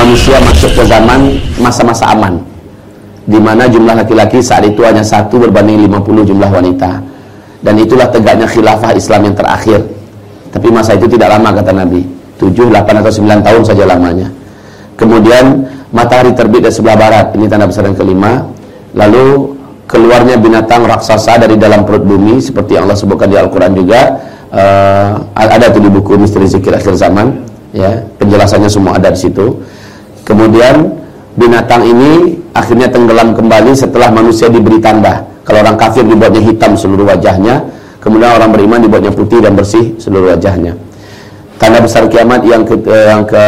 manusia masuk ke zaman masa-masa aman di mana jumlah laki-laki saat itu hanya satu berbanding 50 jumlah wanita. Dan itulah tegaknya khilafah Islam yang terakhir. Tapi masa itu tidak lama kata Nabi. 7, 8 atau 9 tahun saja lamanya. Kemudian matahari terbit dari sebelah barat. Ini tanda besar yang kelima. Lalu keluarnya binatang raksasa dari dalam perut bumi seperti yang Allah sebutkan di Al-Quran juga. Uh, ada tuh di buku misteri zikir akhir zaman ya. Penjelasannya semua ada di situ kemudian binatang ini akhirnya tenggelam kembali setelah manusia diberi tanda kalau orang kafir dibuatnya hitam seluruh wajahnya kemudian orang beriman dibuatnya putih dan bersih seluruh wajahnya. Tanda besar kiamat yang ke, eh, yang ke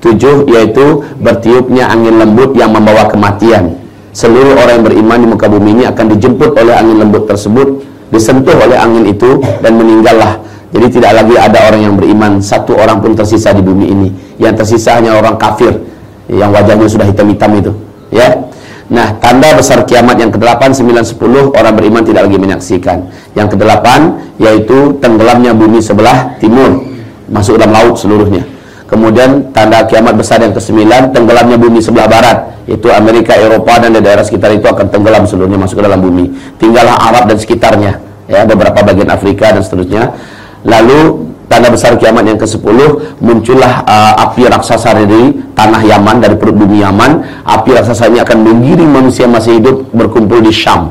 tujuh yaitu bertiupnya angin lembut yang membawa kematian. Seluruh orang yang beriman di muka bumi ini akan dijemput oleh angin lembut tersebut disentuh oleh angin itu dan meninggallah. Jadi tidak lagi ada orang yang beriman satu orang pun tersisa di bumi ini. Yang tersisa hanya orang kafir yang wajahnya sudah hitam-hitam itu ya nah tanda besar kiamat yang ke-8 9 10 orang beriman tidak lagi menyaksikan yang ke-8 yaitu tenggelamnya bumi sebelah timur masuk dalam laut seluruhnya kemudian tanda kiamat besar yang ke-9 tenggelamnya bumi sebelah barat itu Amerika, Eropa dan daerah sekitar itu akan tenggelam seluruhnya masuk ke dalam bumi. Tinggallah Arab dan sekitarnya, ya beberapa bagian Afrika dan seterusnya. Lalu tanda besar kiamat yang ke-10 muncullah uh, api raksasa dari tanah Yaman dari perut bumi Yaman. Api raksasa ini akan menggiring manusia masih hidup berkumpul di Syam.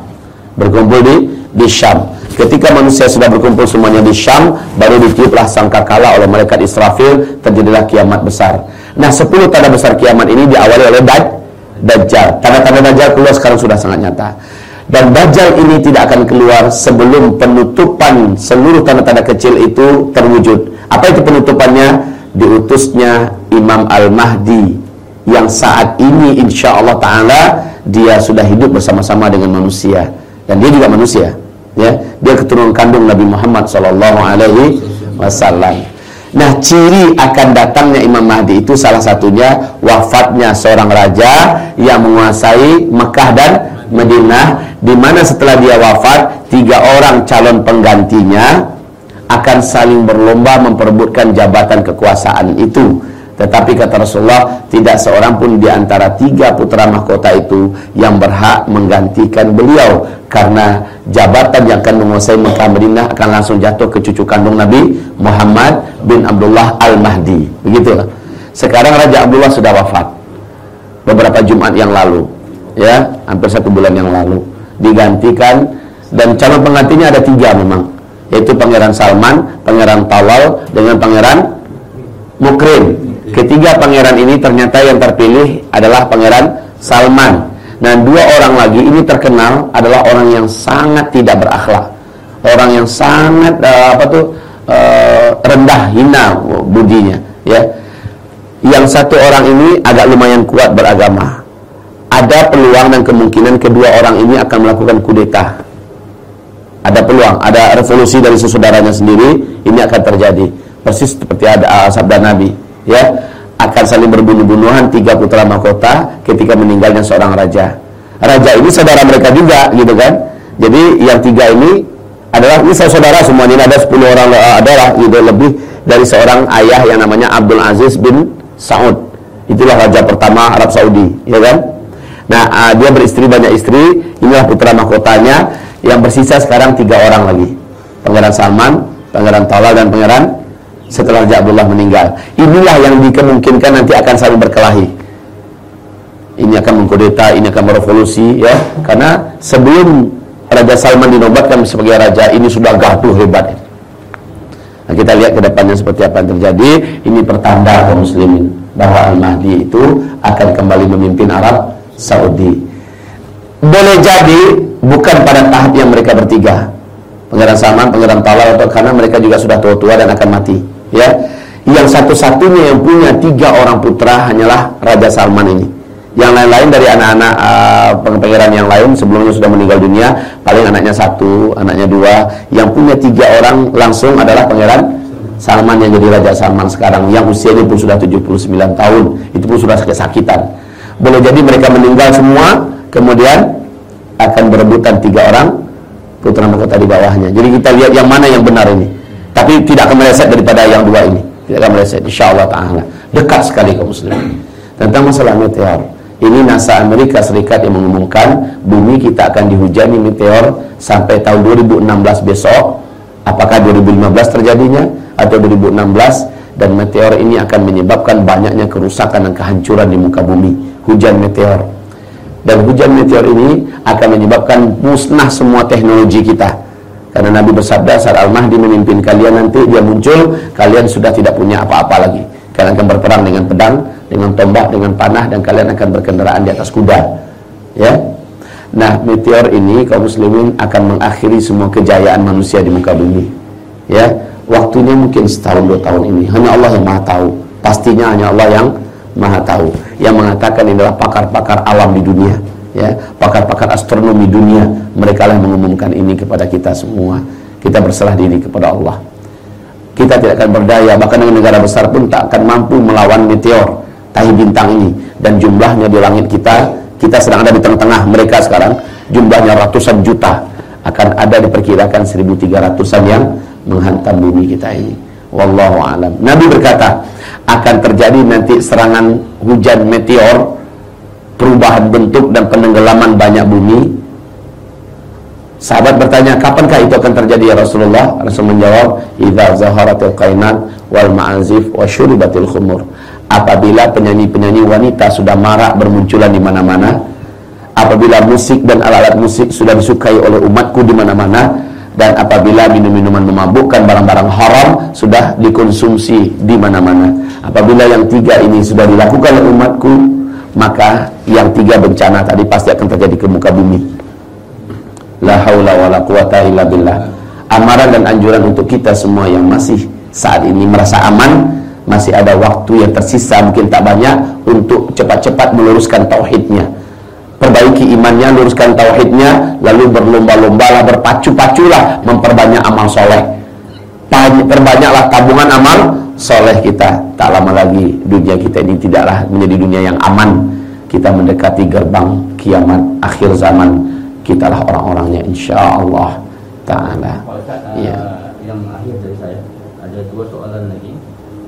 Berkumpul di di Syam. Ketika manusia sudah berkumpul semuanya di Syam, baru ditiuplah sangkakala oleh malaikat Israfil, terjadilah kiamat besar. Nah, 10 tanda besar kiamat ini diawali oleh Daj Dajjal. Tanda-tanda Dajjal keluar sekarang sudah sangat nyata. Dan Dajjal ini tidak akan keluar sebelum penutupan seluruh tanda-tanda kecil itu terwujud. Apa itu penutupannya? Diutusnya Imam Al-Mahdi yang saat ini insya Allah Ta'ala dia sudah hidup bersama-sama dengan manusia. Dan dia juga manusia. ya Dia keturunan kandung Nabi Muhammad Sallallahu Alaihi Wasallam. Nah ciri akan datangnya Imam Mahdi itu salah satunya wafatnya seorang raja yang menguasai Mekah dan Madinah di mana setelah dia wafat tiga orang calon penggantinya akan saling berlomba memperebutkan jabatan kekuasaan itu. Tetapi kata Rasulullah tidak seorang pun di antara tiga putra mahkota itu yang berhak menggantikan beliau karena jabatan yang akan menguasai Mekah Madinah akan langsung jatuh ke cucu kandung Nabi Muhammad bin Abdullah Al-Mahdi. Begitulah. Sekarang Raja Abdullah sudah wafat. Beberapa Jumat yang lalu, ya, hampir satu bulan yang lalu digantikan dan calon penggantinya ada tiga memang, yaitu Pangeran Salman, Pangeran Talal dengan Pangeran Mukrim. Ketiga pangeran ini ternyata yang terpilih adalah pangeran Salman. Nah, dua orang lagi ini terkenal adalah orang yang sangat tidak berakhlak. Orang yang sangat uh, apa tuh uh, rendah hina budinya, ya. Yang satu orang ini agak lumayan kuat beragama. Ada peluang dan kemungkinan kedua orang ini akan melakukan kudeta. Ada peluang, ada revolusi dari saudaranya sendiri, ini akan terjadi. Persis seperti ada uh, sabda Nabi ya akan saling berbunuh-bunuhan tiga putra mahkota ketika meninggalnya seorang raja. Raja ini saudara mereka juga gitu kan. Jadi yang tiga ini adalah ini saudara semuanya ini ada 10 orang uh, adalah gitu lebih dari seorang ayah yang namanya Abdul Aziz bin Saud. Itulah raja pertama Arab Saudi, ya kan? Nah, uh, dia beristri banyak istri, inilah putra mahkotanya yang bersisa sekarang tiga orang lagi. Pangeran Salman, Pangeran Talal dan Pangeran setelah Raja Abdullah meninggal. Inilah yang dikemungkinkan nanti akan saling berkelahi. Ini akan mengkudeta, ini akan merevolusi ya. Karena sebelum Raja Salman dinobatkan sebagai raja, ini sudah gaduh hebat. Nah, kita lihat ke depannya seperti apa yang terjadi. Ini pertanda kaum muslimin bahwa Al-Mahdi itu akan kembali memimpin Arab Saudi. Boleh jadi bukan pada tahap yang mereka bertiga. Pangeran Salman, Pangeran Talal atau karena mereka juga sudah tua-tua dan akan mati ya. Yang satu-satunya yang punya tiga orang putra hanyalah Raja Salman ini. Yang lain-lain dari anak-anak uh, pangeran yang lain sebelumnya sudah meninggal dunia paling anaknya satu, anaknya dua. Yang punya tiga orang langsung adalah pangeran Salman yang jadi Raja Salman sekarang. Yang usianya pun sudah 79 tahun. Itu pun sudah kesakitan boleh jadi mereka meninggal semua kemudian akan berebutan tiga orang putra mahkota di bawahnya. Jadi kita lihat yang mana yang benar ini tapi tidak akan meleset daripada yang dua ini tidak akan meleset insya Allah ta'ala dekat sekali kaum muslim tentang masalah meteor. Ini NASA Amerika Serikat yang mengumumkan bumi kita akan dihujani meteor sampai tahun 2016 besok. Apakah 2015 terjadinya atau 2016 dan meteor ini akan menyebabkan banyaknya kerusakan dan kehancuran di muka bumi. Hujan meteor. Dan hujan meteor ini akan menyebabkan musnah semua teknologi kita. Karena Nabi bersabda saat Al-Mahdi memimpin kalian nanti dia muncul, kalian sudah tidak punya apa-apa lagi. Kalian akan berperang dengan pedang, dengan tombak, dengan panah dan kalian akan berkendaraan di atas kuda. Ya. Nah, meteor ini kaum muslimin akan mengakhiri semua kejayaan manusia di muka bumi. Ya. Waktunya mungkin setahun dua tahun ini. Hanya Allah yang Maha tahu. Pastinya hanya Allah yang Maha tahu. Yang mengatakan ini adalah pakar-pakar alam di dunia. Ya, pakar-pakar astronomi dunia, mereka lah mengumumkan ini kepada kita semua. Kita berserah diri kepada Allah. Kita tidak akan berdaya bahkan dengan negara besar pun tak akan mampu melawan meteor tahi bintang ini. Dan jumlahnya di langit kita kita sedang ada di tengah-tengah mereka sekarang jumlahnya ratusan juta. Akan ada diperkirakan 1300-an yang menghantam bumi kita ini. Wallahu alam. Nabi berkata akan terjadi nanti serangan hujan meteor perubahan bentuk dan penenggelaman banyak bumi Sahabat bertanya, kapankah itu akan terjadi ya Rasulullah? Rasul menjawab, "Idza zaharatil qainat wal ma'azif wa syuribatil khumur." Apabila penyanyi-penyanyi wanita sudah marak bermunculan di mana-mana, apabila musik dan alat-alat musik sudah disukai oleh umatku di mana-mana, dan apabila minum-minuman memabukkan barang-barang haram sudah dikonsumsi di mana-mana. Apabila yang tiga ini sudah dilakukan oleh umatku, maka yang tiga bencana tadi pasti akan terjadi ke muka bumi la haula wala quwata illa billah. Amaran dan anjuran untuk kita semua yang masih saat ini merasa aman, masih ada waktu yang tersisa mungkin tak banyak untuk cepat-cepat meluruskan tauhidnya. Perbaiki imannya, luruskan tauhidnya, lalu berlomba-lombalah, berpacu-paculah memperbanyak amal soleh. Perbanyaklah tabungan amal soleh kita. Tak lama lagi dunia kita ini tidaklah menjadi dunia yang aman. Kita mendekati gerbang kiamat akhir zaman kitalah orang-orangnya insya Allah taala. Ya. Yang akhir dari saya ada dua soalan lagi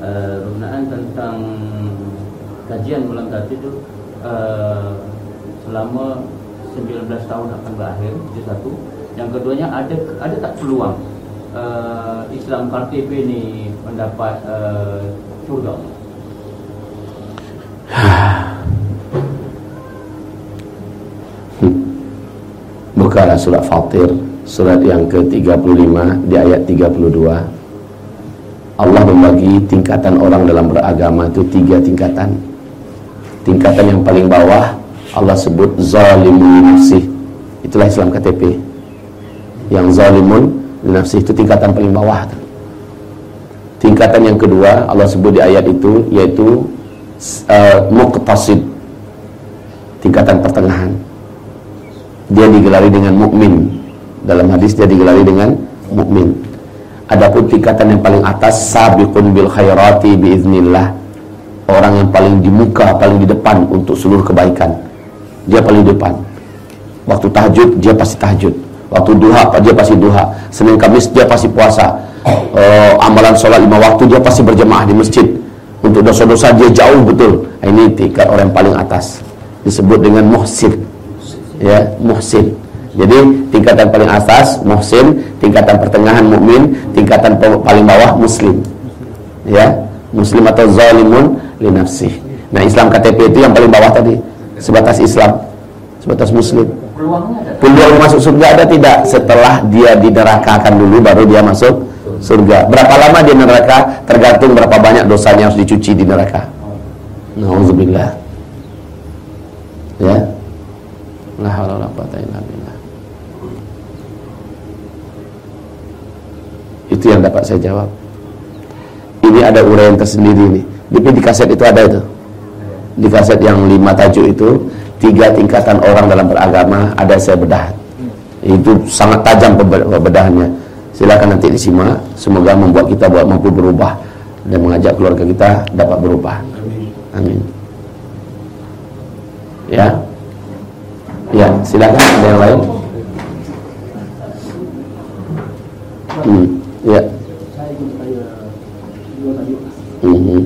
uh, berkenaan tentang kajian bulan tadi itu uh, selama 19 tahun akan berakhir itu satu. Yang keduanya ada ada tak peluang uh, Islam KTP ini mendapat uh, surga? Bukalah surat Fatir Surat yang ke-35 Di ayat 32 Allah membagi tingkatan orang dalam beragama itu tiga tingkatan. Tingkatan yang paling bawah Allah sebut Zalimun nafsih. Itulah Islam KTP Yang zalimun nafsih itu tingkatan paling bawah Tingkatan yang kedua Allah sebut di ayat itu Yaitu uh, Muqtasid. Tingkatan pertengahan dia digelari dengan mukmin. Dalam hadis dia digelari dengan mukmin. Adapun tingkatan yang paling atas sabiqun bil khairati biiznillah. Orang yang paling di muka, paling di depan untuk seluruh kebaikan. Dia paling depan. Waktu tahajud dia pasti tahajud. Waktu duha dia pasti duha. Senin Kamis dia pasti puasa. Uh, amalan sholat lima waktu dia pasti berjemaah di masjid. Untuk dosa-dosa dia jauh betul. Ini tingkat orang yang paling atas. Disebut dengan muhsin ya muhsin. Jadi tingkatan paling atas muhsin. Tingkatan pertengahan mukmin tingkatan paling bawah muslim. Ya muslim atau zalimun li nafsih nah Islam KTP itu yang paling bawah tadi. Sebatas Islam. Sebatas muslim. Peluang masuk surga ada tidak? Setelah dia dinerakakan dulu baru dia masuk surga. Berapa lama dia neraka? Tergantung berapa banyak dosanya harus dicuci di neraka. Nauzubillah. Ya La haula wala quwata illa billah. Itu yang dapat saya jawab. Ini ada uraian tersendiri nih. Di, di kaset itu ada itu. Di kaset yang lima tajuk itu tiga tingkatan orang dalam beragama ada saya bedah. Itu sangat tajam pembedahannya. Silakan nanti disimak. Semoga membuat kita buat mampu berubah dan mengajak keluarga kita dapat berubah. Amin. Ya. Ya, silakan ada yang lain. Hmm, ya. Hmm.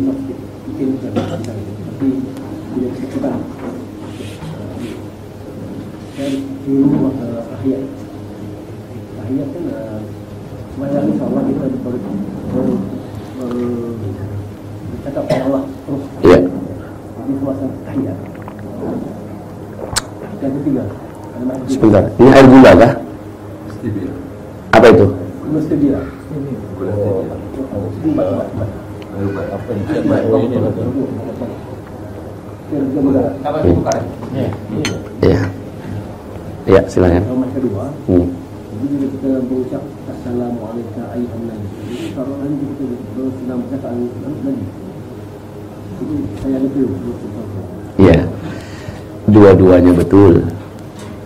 Allah kita ber, ber, ber, bercakap dengan Allah terus Ya. di suasana tahiyat. Yang ketiga, ada makna ketiga. Sebentar. Ini air gula kah? Apa itu? Mesti dia. Iya. Silakan. Yang kedua, Hmm. jadi kita berucap Assalamualaikum ayuhan nabi. Jadi kalau nanti kita bercakap dengan nabi. Jadi saya dulu. Iya. Dua-duanya betul.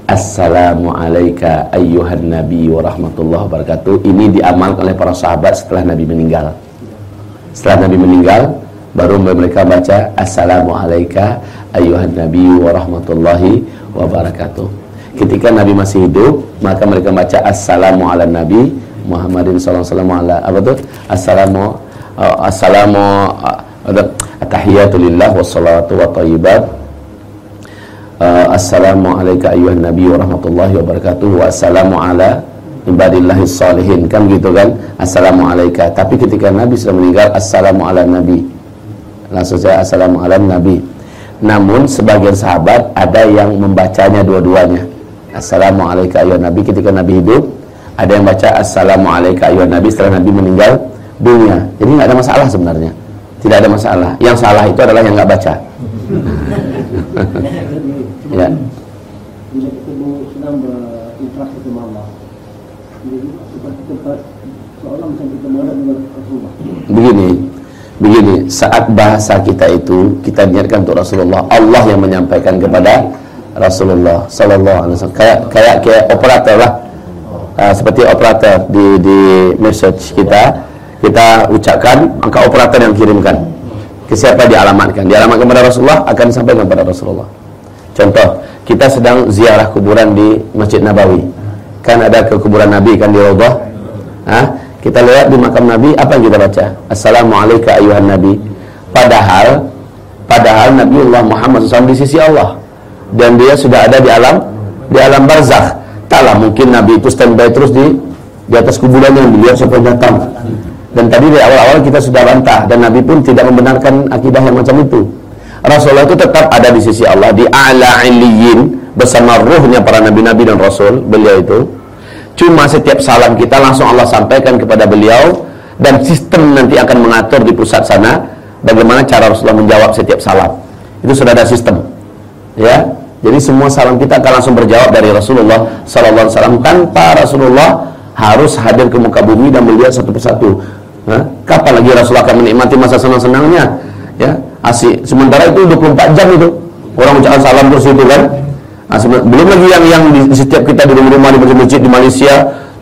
Assalamualaikum ayyuhan nabi wa rahmatullahi wabarakatuh. Ini diamalkan oleh para sahabat setelah Nabi meninggal. Setelah Nabi meninggal, baru mereka baca Assalamualaikum ayyuhan nabi wa rahmatullahi wabarakatuh. Ketika Nabi masih hidup, maka mereka baca Assalamu ala Nabi Muhammadin sallallahu ala apa tuh? Assalamu uh, Assalamu uh, ada Attahiyatu lillah wassalatu wa tayyibat. Uh, Assalamu alaika ayuhan nabi wa rahmatullahi wa barakatuh. Wa assalamu ala ibadillahi salihin. Kan gitu kan? Assalamu alaika. Tapi ketika Nabi sudah meninggal Assalamu ala nabi. Langsung saya Assalamu ala nabi. Namun sebagian sahabat ada yang membacanya dua-duanya Assalamu alaika ayuhan nabi. Ketika Nabi hidup ada yang baca Assalamu alaika ayuhan nabi. Setelah Nabi meninggal dunia. Jadi nggak ada masalah sebenarnya. Tidak ada masalah. Yang salah itu adalah yang nggak baca. Ya. Begini begini. Saat bahasa kita itu kita niatkan untuk Rasulullah Allah yang menyampaikan kepada Rasulullah Sallallahu Alaihi Wasallam. Kayak kayak kayak operator lah. Ah, seperti operator di di message kita. Kita ucapkan maka operator yang kirimkan. Ke siapa dialamatkan? Dialamatkan kepada Rasulullah akan disampaikan kepada Rasulullah. Contoh kita sedang ziarah kuburan di Masjid Nabawi. Kan ada ke kuburan Nabi kan di Raudhah? Hah? kita lihat di makam Nabi apa yang kita baca? Assalamualaikum ayuhan Nabi. Padahal padahal Nabiullah Muhammad SAW di sisi Allah dan dia sudah ada di alam di alam barzakh. Taklah mungkin Nabi itu standby terus di di atas kuburan yang siapa yang datang. Dan tadi dari awal-awal kita sudah bantah dan Nabi pun tidak membenarkan akidah yang macam itu. Rasulullah itu tetap ada di sisi Allah di a'la illiyin bersama ruhnya para nabi-nabi dan rasul beliau itu. Cuma setiap salam kita langsung Allah sampaikan kepada beliau dan sistem nanti akan mengatur di pusat sana bagaimana cara Rasulullah menjawab setiap salam. Itu sudah ada sistem ya jadi semua salam kita akan langsung berjawab dari Rasulullah Sallallahu Alaihi Wasallam tanpa Rasulullah harus hadir ke muka bumi dan melihat satu persatu. Hah? Kapan lagi Rasulullah akan menikmati masa senang-senangnya? Ya, asik. Sementara itu 24 jam itu orang ucapkan salam terus itu kan. Nah, belum lagi yang yang di, di setiap kita di rumah-rumah di masjid-masjid di Malaysia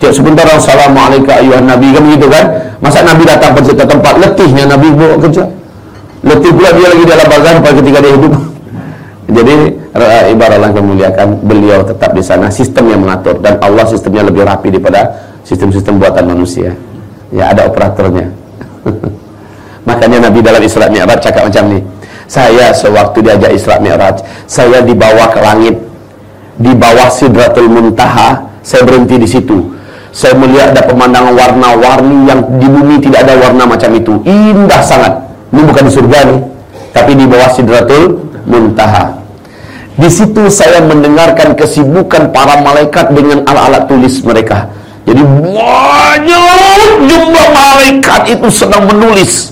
tiap sebentar Assalamualaikum ayuhan Nabi kan begitu kan. Masa Nabi datang ke tempat letihnya Nabi bawa kerja. Letih pula dia lagi dalam bazar pada ketika dia hidup. Jadi ibarat Allah yang memuliakan beliau tetap di sana sistem yang mengatur dan Allah sistemnya lebih rapi daripada sistem-sistem buatan manusia. Ya ada operatornya. Makanya Nabi dalam Isra Mi'raj cakap macam ni. Saya sewaktu diajak Isra Mi'raj, saya dibawa ke langit. Di bawah Sidratul Muntaha, saya berhenti di situ. Saya melihat ada pemandangan warna-warni yang di bumi tidak ada warna macam itu. Indah sangat. Ini bukan di surga nih, tapi di bawah Sidratul Muntaha. Di situ saya mendengarkan kesibukan para malaikat dengan alat-alat tulis mereka. Jadi banyak jumlah malaikat itu sedang menulis.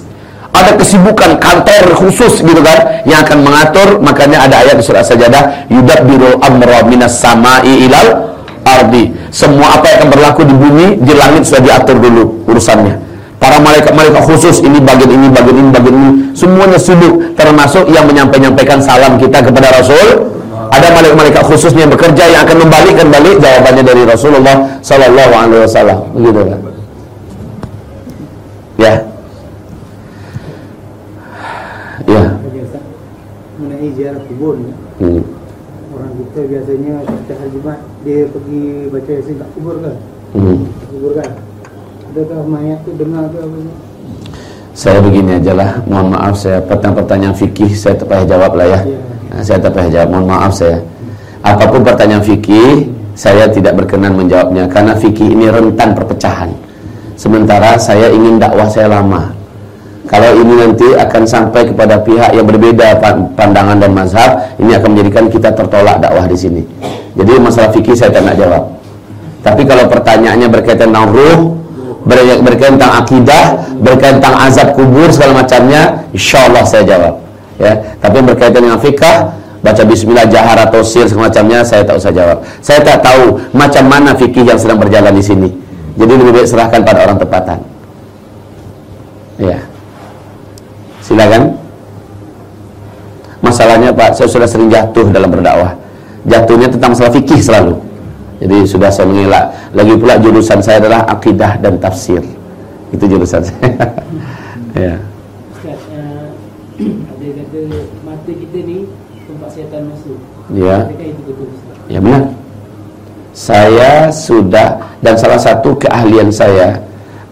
Ada kesibukan kantor khusus gitu kan yang akan mengatur makanya ada ayat di surah Sajadah yudabbirul amra minas sama'i ilal ardi. Semua apa yang akan berlaku di bumi di langit sudah diatur dulu urusannya. Para malaikat-malaikat khusus ini bagian ini bagian ini bagian ini semuanya sibuk termasuk yang menyampaikan salam kita kepada Rasul ada malaikat-malaikat khusus yang bekerja yang akan membalikkan balik jawabannya dari Rasulullah Sallallahu Alaihi Wasallam begitu kan ya ya mengenai ziarah kubur ni, hmm. orang kita biasanya setiap hari Jumat dia pergi baca yasin kat kubur kan? Hmm. Kubur kan? Adakah mayat tu dengar apa saya begini aja lah mohon maaf saya pertanyaan-pertanyaan fikih saya tak payah jawab lah ya Nah, saya tak payah jawab mohon maaf saya apa pun pertanyaan fikih saya tidak berkenan menjawabnya karena fikih ini rentan perpecahan Sementara saya ingin dakwah saya lama. Kalau ini nanti akan sampai kepada pihak yang berbeda pandangan dan mazhab, ini akan menjadikan kita tertolak dakwah di sini. Jadi masalah fikih saya tak nak jawab. Tapi kalau pertanyaannya berkaitan dengan ruh, berkaitan tentang akidah, berkaitan tentang azab kubur segala macamnya, insya Allah saya jawab. Ya, tapi berkaitan dengan fikah, baca bismillah jahar atau sir segala macamnya saya tak usah jawab. Saya tak tahu macam mana fikih yang sedang berjalan di sini. Jadi lebih baik serahkan pada orang tempatan. Ya. Silakan. Masalahnya Pak, saya sudah sering jatuh dalam berdakwah. Jatuhnya tentang masalah fikih selalu. Jadi sudah saya mengelak. Lagi pula jurusan saya adalah akidah dan tafsir. Itu jurusan saya. ya. Ustaz, uh, ada kata mata kita ni tempat syaitan masuk. Ya. Adakah itu betul Ustaz? Ya benar. Saya sudah dan salah satu keahlian saya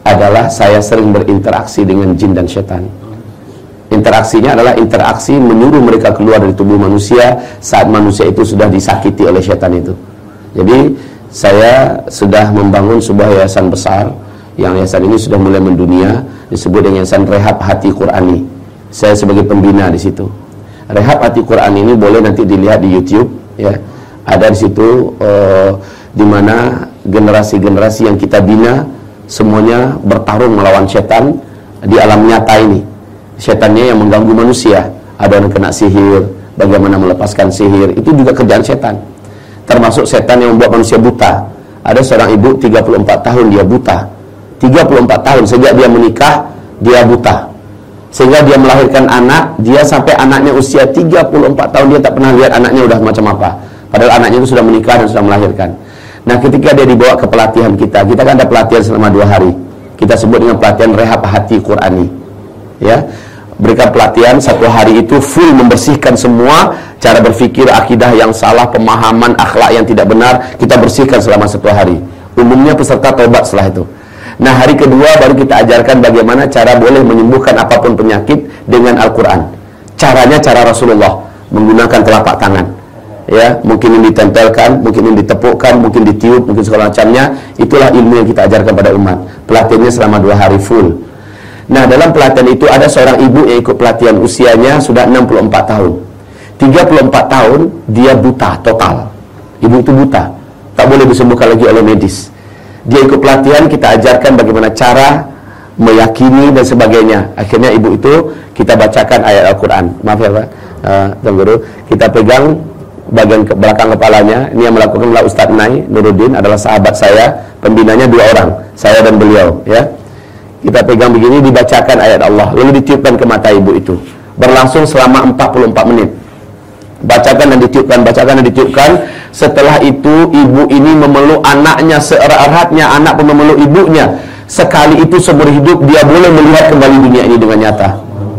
adalah saya sering berinteraksi dengan jin dan syaitan. Interaksinya adalah interaksi menyuruh mereka keluar dari tubuh manusia saat manusia itu sudah disakiti oleh setan itu. Jadi saya sudah membangun sebuah yayasan besar yang yayasan ini sudah mulai mendunia disebut dengan yayasan Rehab Hati Qurani. Saya sebagai pembina di situ. Rehab Hati Quran ini boleh nanti dilihat di YouTube ya. Ada di situ uh, di mana generasi-generasi yang kita bina semuanya bertarung melawan setan di alam nyata ini setannya yang mengganggu manusia ada yang kena sihir bagaimana melepaskan sihir itu juga kerjaan setan termasuk setan yang membuat manusia buta. Ada seorang ibu 34 tahun dia buta. 34 tahun sejak dia menikah dia buta. Sehingga dia melahirkan anak dia sampai anaknya usia 34 tahun dia tak pernah lihat anaknya udah macam apa. Padahal anaknya itu sudah menikah dan sudah melahirkan. Nah ketika dia dibawa ke pelatihan kita kita kan ada pelatihan selama dua hari. Kita sebut dengan pelatihan rehab hati Qurani. Ya berikan pelatihan satu hari itu full membersihkan semua cara berfikir akidah yang salah pemahaman akhlak yang tidak benar kita bersihkan selama satu hari. Umumnya peserta tobat setelah itu. Nah hari kedua baru kita ajarkan bagaimana cara boleh menyembuhkan apa pun penyakit dengan Al-Quran. Caranya cara Rasulullah. Menggunakan telapak tangan. Ya mungkin ini ditempelkan mungkin ini ditepukkan mungkin ditiup mungkin segala macamnya. Itulah ilmu yang kita ajarkan pada umat. Pelatihannya selama dua hari full. Nah dalam pelatihan itu ada seorang ibu yang ikut pelatihan usianya sudah 64 tahun 34 tahun dia buta total. Ibu itu buta. Tak boleh disembuhkan lagi oleh medis. Dia ikut pelatihan kita ajarkan bagaimana cara Meyakini dan sebagainya. Akhirnya ibu itu kita bacakan ayat Al-Quran. Maaf ya Pak. Uh, Guru. Kita pegang bagian ke belakang kepalanya. Ini yang melakukan adalah Ustadz Nai Nuruddin Adalah sahabat saya Pembinanya dua orang Saya dan beliau ya. Kita pegang begini dibacakan ayat Allah. Lalu ditiupkan ke mata ibu itu. Berlangsung selama 44 menit bacakan dan ditiupkan bacakan dan ditiupkan setelah itu ibu ini memeluk anaknya seerat-eratnya anak pun memeluk ibunya sekali itu seumur hidup dia boleh melihat kembali dunia ini dengan nyata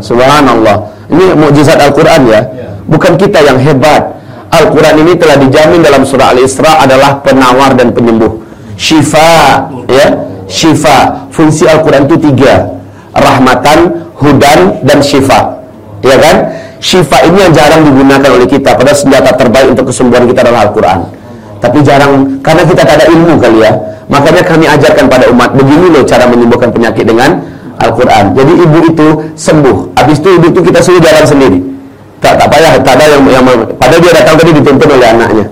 subhanallah ini mukjizat Al-Quran ya bukan kita yang hebat Al-Quran ini telah dijamin dalam surah Al-Isra adalah penawar dan penyembuh syifa ya syifa. Fungsi Al-Quran itu tiga. Rahmatan, hudan, dan syifa. Ya kan? Syifa ini yang jarang digunakan oleh kita. Pada senjata terbaik untuk kesembuhan kita adalah Al-Quran. Tapi jarang, karena kita tak ada ilmu kali ya. Makanya kami ajarkan pada umat, begini loh cara menyembuhkan penyakit dengan Al-Quran. Jadi ibu itu sembuh. Habis itu ibu itu kita suruh jalan sendiri. Tak, tak payah, tak ada yang, yang padahal dia datang tadi dituntun oleh anaknya.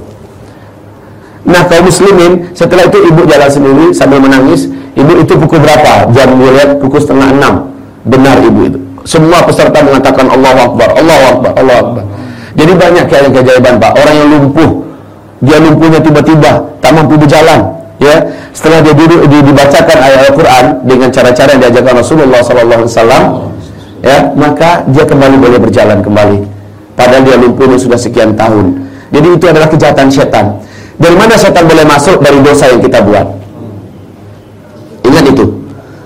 Nah kaum muslimin setelah itu ibu jalan sendiri sambil menangis Ibu itu pukul berapa? Jam lihat pukul setengah enam. Benar ibu itu. Semua peserta mengatakan Allah Akbar, Allah Akbar, Allah Akbar. Jadi banyak keajaiban Pak. Orang yang lumpuh, dia lumpuhnya tiba-tiba, tak mampu berjalan. Ya, setelah dia duduk di, dibacakan ayat Al-Quran dengan cara-cara yang diajarkan Rasulullah SAW, ya, maka dia kembali boleh berjalan kembali. Padahal dia lumpuhnya sudah sekian tahun. Jadi itu adalah kejahatan setan. Dari mana setan boleh masuk dari dosa yang kita buat? Ingat itu.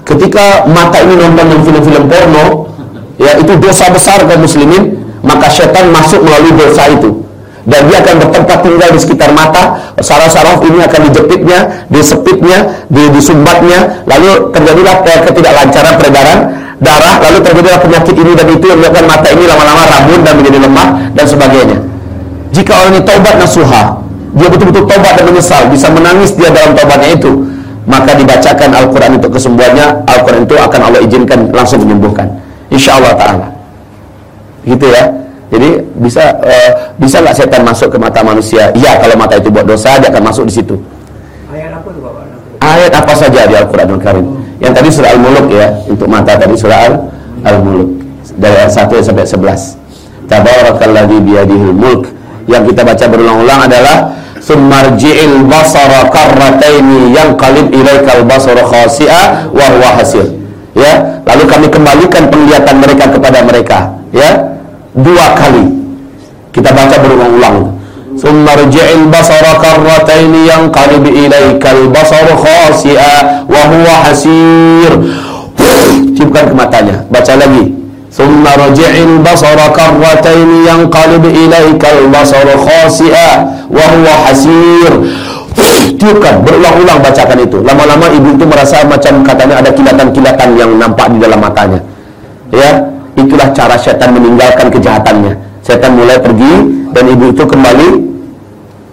Ketika mata ini nonton film-film porno, ya itu dosa besar kaum muslimin, maka setan masuk melalui dosa itu. Dan dia akan bertempat tinggal di sekitar mata, saraf-saraf ini akan dijepitnya, disepitnya, di, disumbatnya, lalu terjadilah ketidaklancaran peredaran darah, lalu terjadilah penyakit ini dan itu yang menyebabkan mata ini lama-lama rabun dan menjadi lemah dan sebagainya. Jika orang ini taubat nasuha, dia betul-betul taubat dan menyesal, bisa menangis dia dalam taubatnya itu, maka dibacakan Al-Quran untuk kesembuhannya Al-Quran itu akan Allah izinkan langsung menyembuhkan insya Allah Ta'ala. Gitu ya. Jadi bisa uh, bisa nggak setan masuk ke mata manusia? Iya kalau mata itu buat dosa dia akan masuk di situ. Ayat apa tuh Bapak? ayat apa saja di Al-Quranul Karim. Yang tadi surah Al-Muluk ya untuk mata tadi surah Al- Al-Muluk. Dari ayat 1 sampai 11 Tabarakalladzi biyadihil mulk. Yang kita baca berulang-ulang adalah Summarji'il basara karrataini yang qalib ilaikal basara khasi'a wa huwa hasir ya lalu kami kembalikan penglihatan mereka kepada mereka ya dua kali kita baca berulang-ulang Summarji'il basara karrataini yang qalib ilaikal basara khasi'a wa huwa hasir tiupkan ke matanya baca lagi ثم رجع البصر كرتين ينقلب إليك البصر خاسئا وهو حسير tiupkan berulang-ulang bacakan itu. Lama-lama ibu itu merasa macam katanya ada kilatan-kilatan yang nampak di dalam matanya. Ya itulah cara setan meninggalkan kejahatannya. Setan mulai pergi dan ibu itu kembali.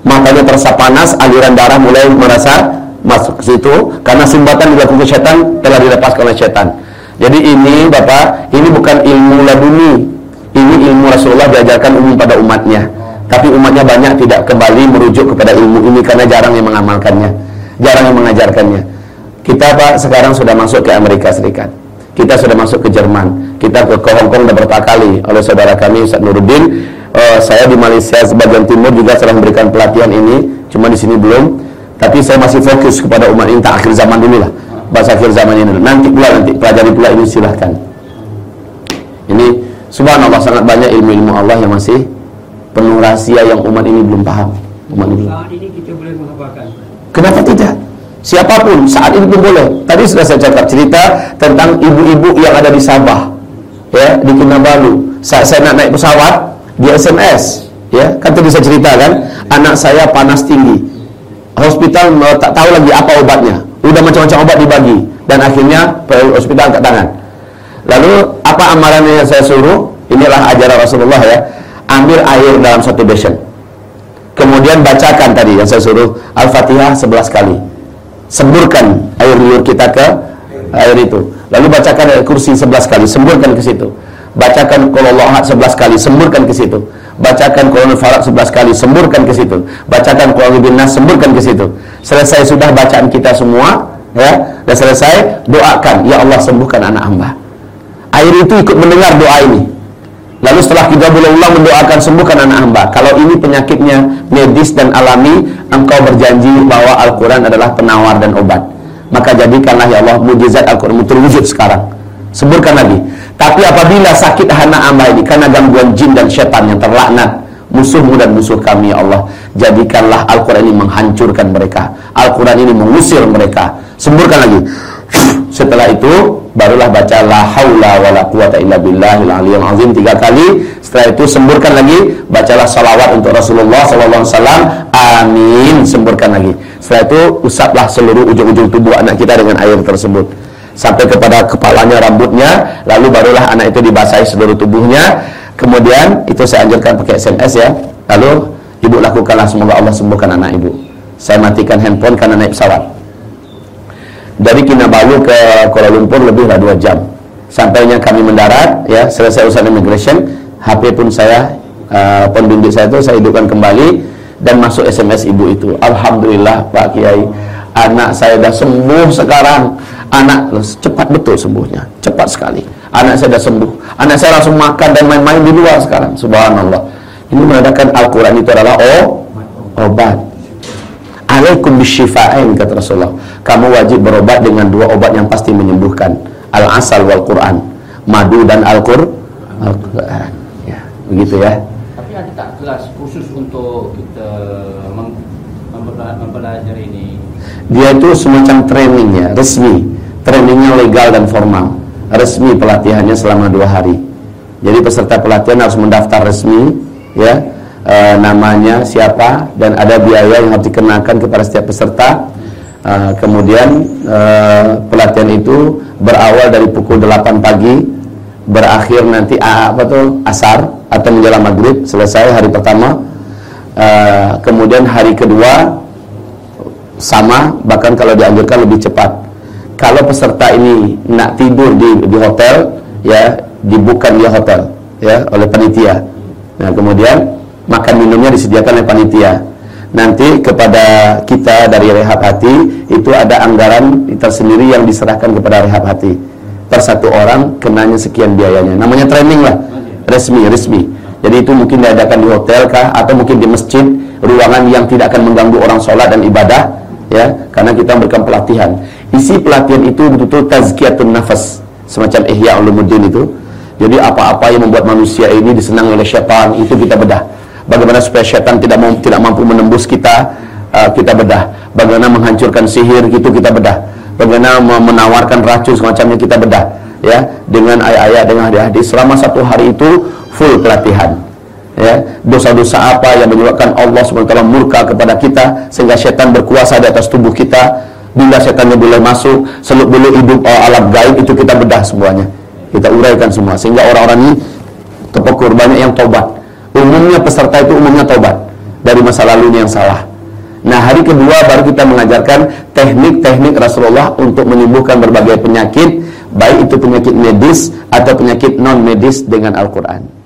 Matanya terasa panas aliran darah mulai merasa masuk ke situ karena sumbatan dilakukan setan telah dilepaskan oleh setan. Jadi ini Bapak, ini bukan ilmu laduni. Ini ilmu Rasulullah diajarkan umum pada umatnya. Tapi umatnya banyak tidak kembali merujuk kepada ilmu ini karena jarang yang mengamalkannya. Jarang yang mengajarkannya. Kita Pak sekarang sudah masuk ke Amerika Serikat. Kita sudah masuk ke Jerman. Kita ke, Hong Kong sudah berapa kali oleh saudara kami Ustaz Nuruddin. Uh, saya di Malaysia sebagian timur juga sedang memberikan pelatihan ini. Cuma di sini belum. Tapi saya masih fokus kepada umat ini akhir zaman dulu lah bahasa akhir zaman ini nanti pula nanti pelajari pula ini silahkan ini subhanallah sangat banyak ilmu-ilmu Allah yang masih penuh rahasia yang umat ini belum paham. Umat ini. Belum. Saat ini kita boleh menghabarkan kenapa tidak? Siapa pun saat ini pun boleh. Tadi sudah saya cakap cerita tentang ibu-ibu yang ada di Sabah ya di Kinabalu. Saat saya nak naik pesawat di SMS ya. Kan tadi saya cerita kan anak saya panas tinggi. Hospital eh, tak tahu lagi apa obatnya. Udah macam-macam obat dibagi dan akhirnya hospital angkat tangan. Lalu apa amalannya yang saya suruh? Inilah ajaran Rasulullah ya ambil air dalam satu basin kemudian bacakan tadi yang saya suruh Al-Fatihah 11 kali semburkan air liur kita ke air itu lalu bacakan ayat kursi 11 kali semburkan ke situ bacakan kalau Allah 11 kali semburkan ke situ bacakan Quran Falak 11 kali, semburkan ke situ. Bacakan Quran bin Nas, semburkan ke situ. Selesai sudah bacaan kita semua, ya, dan selesai doakan, ya Allah sembuhkan anak hamba. Air itu ikut mendengar doa ini. Lalu setelah kita berulang mendoakan sembuhkan anak hamba. Kalau ini penyakitnya medis dan alami, engkau berjanji bahwa Al-Quran adalah penawar dan obat. Maka jadikanlah ya Allah mujizat Al-Quran terwujud sekarang. Semburkan lagi. Tapi apabila sakit anak hamba ini karena gangguan jin dan syaitan yang terlaknat, musuhmu dan musuh kami ya Allah, jadikanlah Al-Quran ini menghancurkan mereka. Al-Quran ini mengusir mereka. Semburkan lagi. Setelah itu barulah baca la haula wala quwata illa billahil aliyil azim tiga kali. Setelah itu semburkan lagi, bacalah salawat untuk Rasulullah sallallahu alaihi wasallam. Amin. Semburkan lagi. Setelah itu usaplah seluruh ujung-ujung tubuh anak kita dengan air tersebut sampai kepada kepalanya rambutnya lalu barulah anak itu dibasahi seluruh tubuhnya kemudian itu saya anjurkan pakai SMS ya lalu ibu lakukanlah semoga Allah sembuhkan anak ibu saya matikan handphone karena naik pesawat dari Kinabalu ke Kuala Lumpur lebihlah dua jam. Sampainya kami mendarat ya selesai urusan immigration HP pun saya uh, pembimbing saya itu saya hidupkan kembali dan masuk SMS ibu itu. Alhamdulillah Pak Kiai anak saya sudah sembuh sekarang. Anak cepat betul sembuhnya cepat sekali. Anak saya sudah sembuh. Anak saya langsung makan dan main-main di luar sekarang. Subhanallah. Ini menandakan Al-Quran itu adalah oh, obat alaikum bisyifa'in kata Rasulullah. Kamu wajib berobat dengan dua obat yang pasti menyembuhkan. Al-asal wal Quran. Madu dan Al-Quran Al-Quran. Ya, begitu ya. Tapi ada tak kelas khusus untuk kita mem- mempela- mempelajari ini? dia itu semacam training ya resmi. Trainingnya legal dan formal. Resmi pelatihannya selama dua hari. Jadi peserta pelatihan harus mendaftar resmi ya e, namanya siapa dan ada biaya yang harus dikenakan kepada setiap peserta. E, kemudian e, pelatihan itu berawal dari pukul 8 pagi berakhir nanti apa tuh asar atau menjelang maghrib selesai hari pertama. E, kemudian hari kedua sama bahkan kalau dianjurkan lebih cepat. Kalau peserta ini nak tidur di, di hotel ya dibukan dia hotel ya oleh panitia. Nah kemudian makan minumnya disediakan oleh panitia. Nanti kepada kita dari rehab hati itu ada anggaran tersendiri yang diserahkan kepada rehab hati. Per satu orang kenanya sekian biayanya. Namanya training lah. Resmi resmi. Jadi itu mungkin diadakan di hotel kah atau mungkin di masjid ruangan yang tidak akan mengganggu orang sholat dan ibadah ya. Karena kita memberikan pelatihan. Isi pelatihan itu betul-betul tazkiyatun nafas semacam ihya ulumuddin itu. Jadi apa-apa yang membuat manusia ini disenangi oleh syaitan itu kita bedah bagaimana supaya syaitan tidak mau, tidak mampu menembus kita uh, kita bedah. Bagaimana menghancurkan sihir itu kita bedah. Bagaimana menawarkan racun semacamnya kita bedah ya. Dengan ayat-ayat dengan hadis-hadis. Selama satu hari itu full pelatihan ya. Dosa-dosa apa yang menyebabkan Allah SWT murka kepada kita sehingga setan berkuasa di atas tubuh kita. Bila setannya boleh masuk seluk beluk hidup oh, alam gaib itu kita bedah semuanya. Kita uraikan semua. Sehingga orang-orang ini kepekur banyak yang tobat umumnya peserta itu umumnya tobat dari masa lalunya yang salah. Nah hari kedua baru kita mengajarkan teknik-teknik Rasulullah untuk menyembuhkan berbagai penyakit baik itu penyakit medis atau penyakit non medis dengan Al-Quran